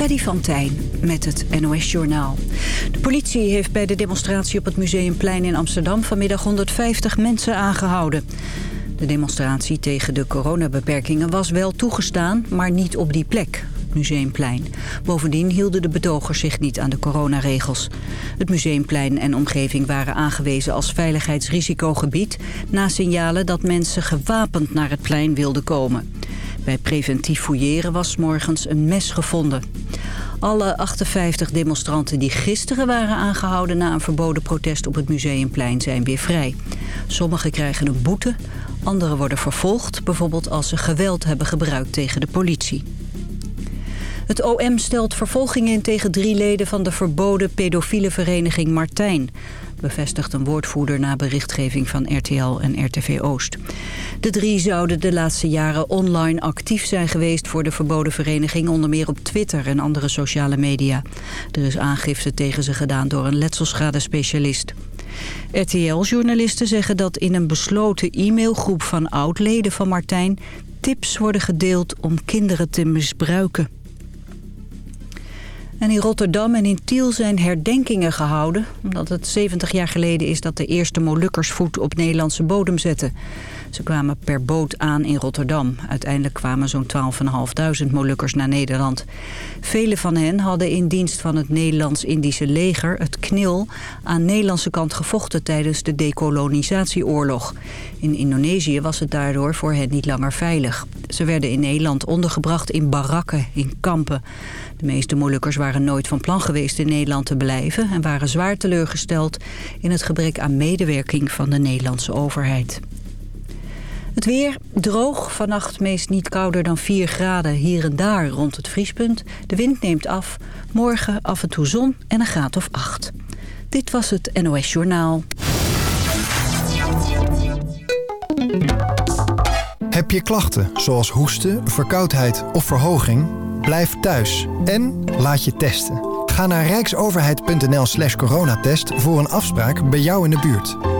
Freddy van Tijn met het NOS-journaal. De politie heeft bij de demonstratie op het Museumplein in Amsterdam... vanmiddag 150 mensen aangehouden. De demonstratie tegen de coronabeperkingen was wel toegestaan, maar niet op die plek. Museumplein. Bovendien hielden de betogers zich niet aan de coronaregels. Het Museumplein en omgeving waren aangewezen als veiligheidsrisicogebied... na signalen dat mensen gewapend naar het plein wilden komen. Bij preventief fouilleren was morgens een mes gevonden. Alle 58 demonstranten die gisteren waren aangehouden... na een verboden protest op het Museumplein zijn weer vrij. Sommigen krijgen een boete, anderen worden vervolgd... bijvoorbeeld als ze geweld hebben gebruikt tegen de politie. Het OM stelt vervolging in tegen drie leden van de verboden pedofiele vereniging Martijn bevestigt een woordvoerder na berichtgeving van RTL en RTV Oost. De drie zouden de laatste jaren online actief zijn geweest voor de verboden vereniging, onder meer op Twitter en andere sociale media. Er is aangifte tegen ze gedaan door een letselschade-specialist. RTL-journalisten zeggen dat in een besloten e-mailgroep van oud-leden van Martijn tips worden gedeeld om kinderen te misbruiken. En in Rotterdam en in Tiel zijn herdenkingen gehouden... omdat het 70 jaar geleden is dat de eerste Molukkers voet op Nederlandse bodem zetten. Ze kwamen per boot aan in Rotterdam. Uiteindelijk kwamen zo'n 12.500 Molukkers naar Nederland. Vele van hen hadden in dienst van het Nederlands-Indische leger, het KNIL... aan Nederlandse kant gevochten tijdens de decolonisatieoorlog. In Indonesië was het daardoor voor hen niet langer veilig. Ze werden in Nederland ondergebracht in barakken, in kampen. De meeste Molukkers waren nooit van plan geweest in Nederland te blijven... en waren zwaar teleurgesteld in het gebrek aan medewerking van de Nederlandse overheid. Het weer droog, vannacht meest niet kouder dan 4 graden hier en daar rond het vriespunt. De wind neemt af, morgen af en toe zon en een graad of 8. Dit was het NOS Journaal. Heb je klachten zoals hoesten, verkoudheid of verhoging? Blijf thuis en laat je testen. Ga naar rijksoverheid.nl slash coronatest voor een afspraak bij jou in de buurt.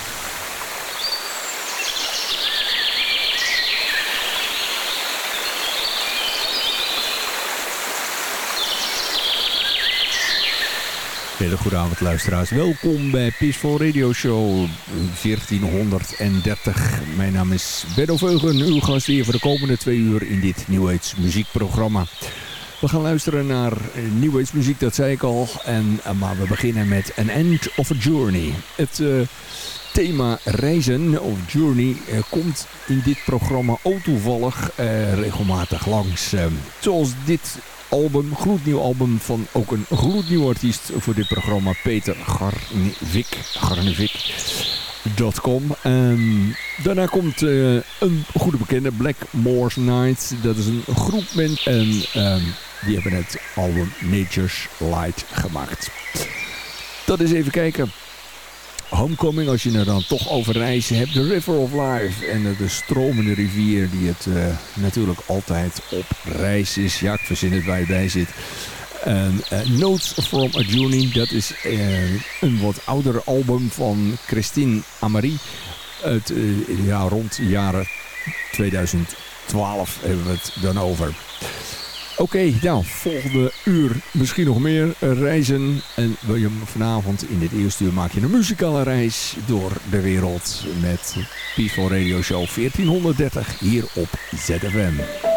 Hele luisteraars. Welkom bij Peaceful Radio Show 1430. Mijn naam is Benno Veugen, uw gast hier voor de komende twee uur in dit New muziekprogramma. We gaan luisteren naar New Age muziek, dat zei ik al. En, eh, maar we beginnen met An End of a Journey. Het uh, thema reizen of journey komt in dit programma ook toevallig regelmatig langs. zoals dit album, gloednieuw album van ook een gloednieuw artiest voor dit programma, Peter Garnivik. Garnivik.com. Um, daarna komt uh, een goede bekende, Blackmore's Night. Dat is een groep mensen en um, die hebben het album Nature's Light gemaakt. Dat is even kijken. Homecoming, als je er dan toch over reizen hebt. The River of Life en de stromende rivier die het uh, natuurlijk altijd op reis is. Ja, ik verzin het waar je bij zit. En, uh, Notes from a Journey, dat is uh, een wat ouder album van Christine Amari. Het, ja, rond de jaren 2012 hebben we het dan over. Oké, okay, nou, volgende uur misschien nog meer reizen. En wil je vanavond in dit eerste uur maak je een muzikale reis door de wereld met Peaceful Radio Show 1430 hier op ZFM.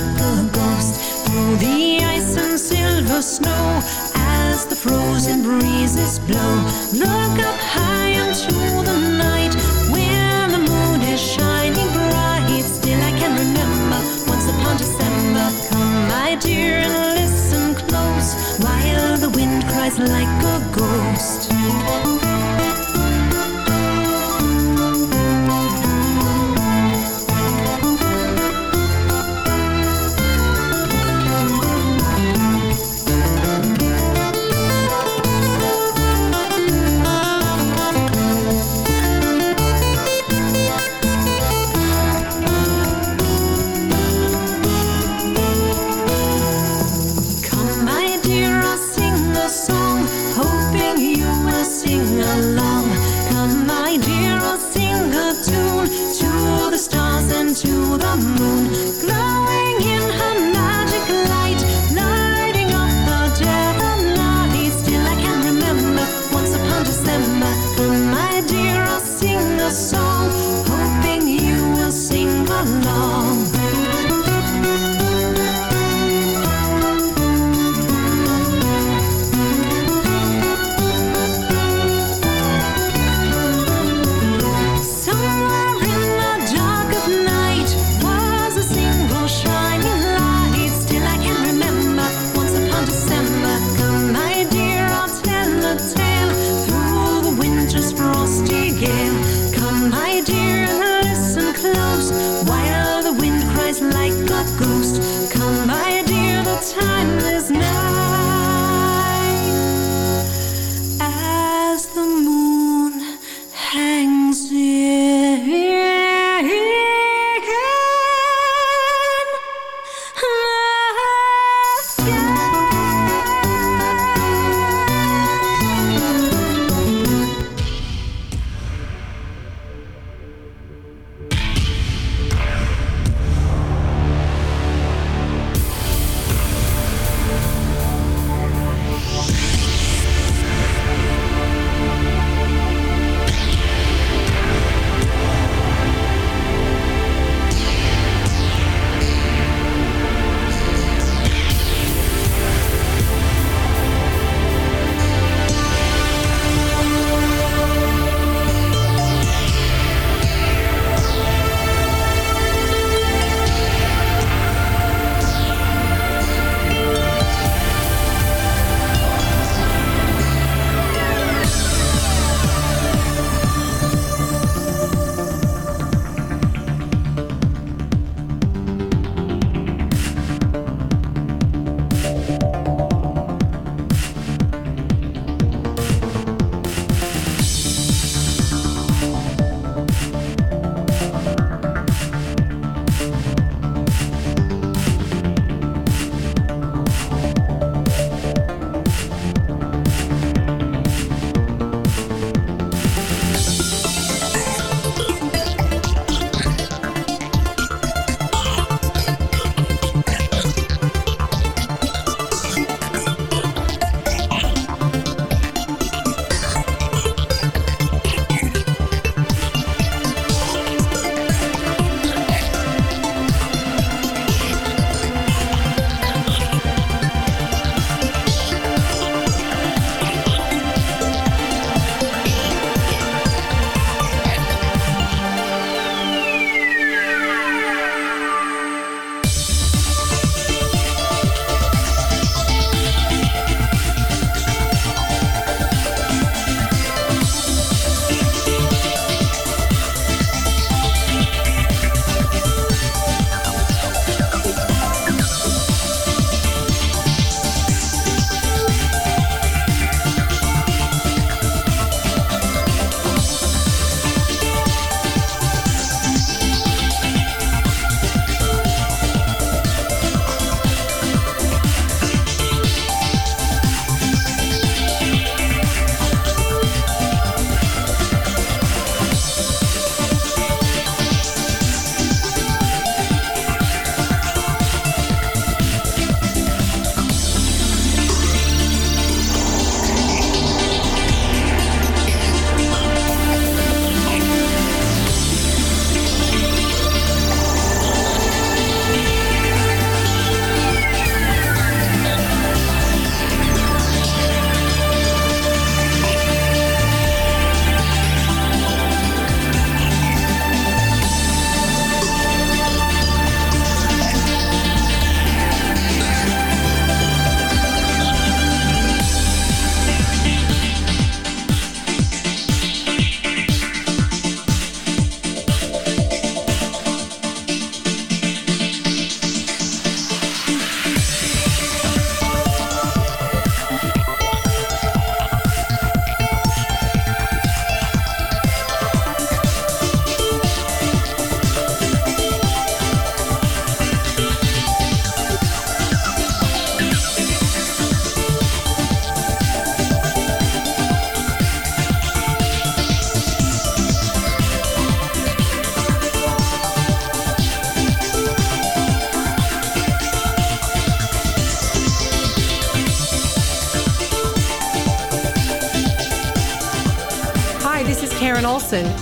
like a ghost. Through the ice and silver snow As the frozen breezes blow. Look up high into the night When the moon is shining bright. Still I can remember Once upon December. Come my dear and listen close While the wind cries like a ghost.